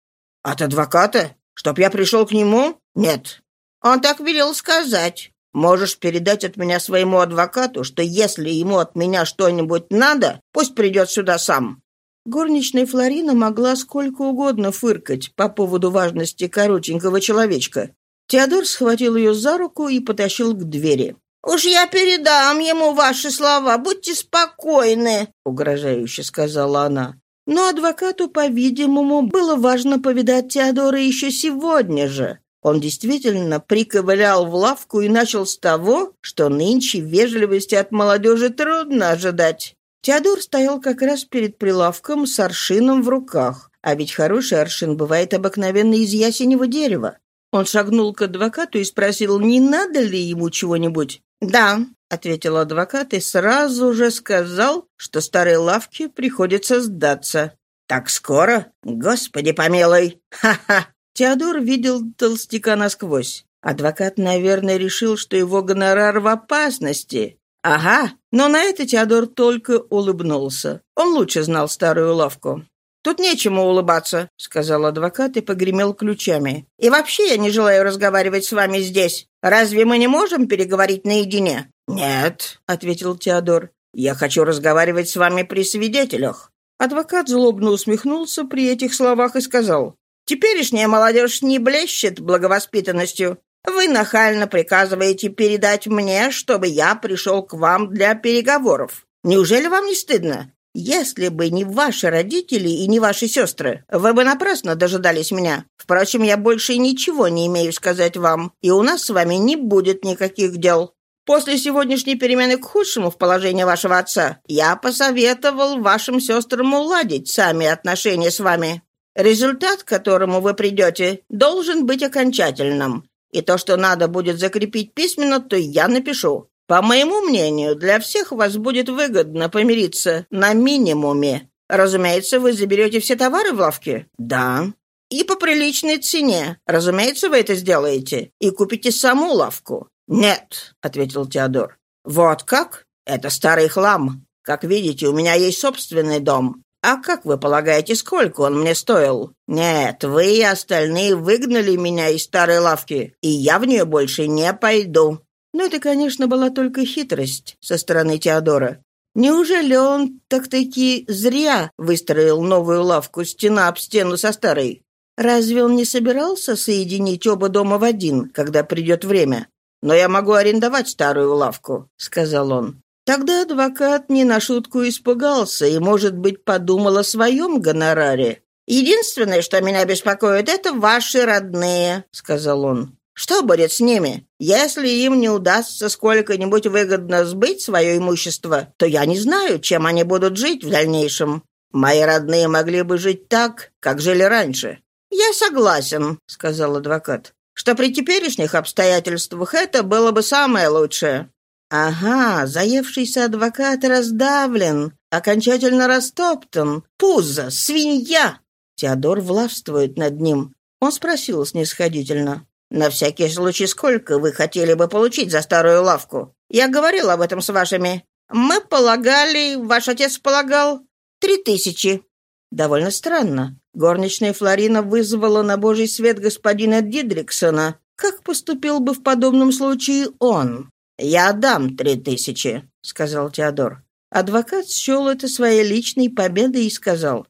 «От адвоката? Чтоб я пришел к нему? Нет». «Он так велел сказать». Можешь передать от меня своему адвокату, что если ему от меня что-нибудь надо, пусть придет сюда сам». Горничная Флорина могла сколько угодно фыркать по поводу важности коротенького человечка. Теодор схватил ее за руку и потащил к двери. «Уж я передам ему ваши слова, будьте спокойны», — угрожающе сказала она. Но адвокату, по-видимому, было важно повидать Теодора еще сегодня же. Он действительно приковылял в лавку и начал с того, что нынче вежливости от молодежи трудно ожидать. Теодор стоял как раз перед прилавком с аршином в руках, а ведь хороший аршин бывает обыкновенно из ясеневого дерева. Он шагнул к адвокату и спросил, не надо ли ему чего-нибудь. «Да», — ответил адвокат и сразу же сказал, что старой лавке приходится сдаться. Так скоро? Господи помилуй! Ха-ха!» Теодор видел толстяка насквозь. Адвокат, наверное, решил, что его гонорар в опасности. Ага, но на это Теодор только улыбнулся. Он лучше знал старую лавку. «Тут нечему улыбаться», — сказал адвокат и погремел ключами. «И вообще я не желаю разговаривать с вами здесь. Разве мы не можем переговорить наедине?» «Нет», — ответил Теодор. «Я хочу разговаривать с вами при свидетелях». Адвокат злобно усмехнулся при этих словах и сказал. «Теперешняя молодежь не блещет благовоспитанностью. Вы нахально приказываете передать мне, чтобы я пришел к вам для переговоров. Неужели вам не стыдно? Если бы не ваши родители и не ваши сестры, вы бы напрасно дожидались меня. Впрочем, я больше ничего не имею сказать вам, и у нас с вами не будет никаких дел. После сегодняшней перемены к худшему в положении вашего отца я посоветовал вашим сестрам уладить сами отношения с вами. Результат, к которому вы придете, должен быть окончательным. И то, что надо будет закрепить письменно, то я напишу. По моему мнению, для всех вас будет выгодно помириться на минимуме. Разумеется, вы заберете все товары в лавке? Да. И по приличной цене. Разумеется, вы это сделаете. И купите саму лавку. Нет, ответил Теодор. Вот как? Это старый хлам. Как видите, у меня есть собственный дом. А как вы полагаете, сколько он мне стоил? Нет, вы и остальные выгнали меня из старой лавки, и я в нее больше не пойду. Но это, конечно, была только хитрость со стороны Теодора. Неужели он так-таки зря выстроил новую лавку стена об стену со старой? Разве он не собирался соединить оба дома в один, когда придет время? «Но я могу арендовать старую лавку», — сказал он. Тогда адвокат не на шутку испугался и, может быть, подумал о своем гонораре. «Единственное, что меня беспокоит, это ваши родные», — сказал он. Что будет с ними? Если им не удастся сколько-нибудь выгодно сбыть свое имущество, то я не знаю, чем они будут жить в дальнейшем. Мои родные могли бы жить так, как жили раньше. «Я согласен», — сказал адвокат, «что при теперешних обстоятельствах это было бы самое лучшее». «Ага, заевшийся адвокат раздавлен, окончательно растоптан. Пузо, свинья!» Теодор властвует над ним. Он спросил снисходительно. «На всякий случай, сколько вы хотели бы получить за старую лавку? Я говорил об этом с вашими. Мы полагали, ваш отец полагал, три тысячи». Довольно странно. Горничная Флорина вызвала на божий свет господина Дидриксона. Как поступил бы в подобном случае он? «Я дам три тысячи», — сказал Теодор. Адвокат счел это своей личной победой и сказал,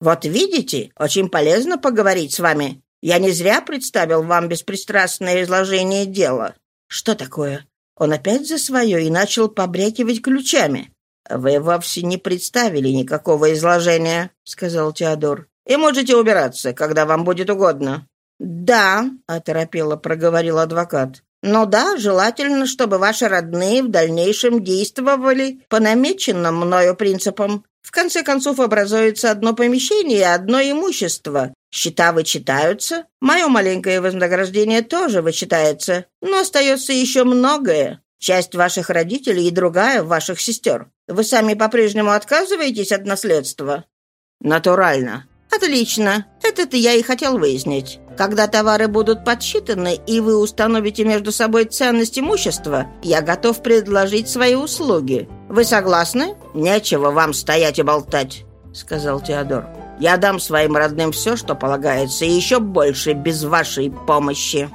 «Вот видите, очень полезно поговорить с вами. Я не зря представил вам беспристрастное изложение дела. Что такое? Он опять за свое и начал побрякивать ключами. «Вы вовсе не представили никакого изложения», — сказал Теодор. «И можете убираться, когда вам будет угодно». «Да», — оторопело проговорил адвокат. «Ну да, желательно, чтобы ваши родные в дальнейшем действовали по намеченным мною принципам. В конце концов, образуется одно помещение и одно имущество. Счета вычитаются, мое маленькое вознаграждение тоже вычитается, но остается еще многое. Часть ваших родителей и другая ваших сестер. Вы сами по-прежнему отказываетесь от наследства?» «Натурально», «Отлично. Это-то я и хотел выяснить. Когда товары будут подсчитаны, и вы установите между собой ценность имущества, я готов предложить свои услуги. Вы согласны? Нечего вам стоять и болтать», — сказал Теодор. «Я дам своим родным все, что полагается, и еще больше без вашей помощи».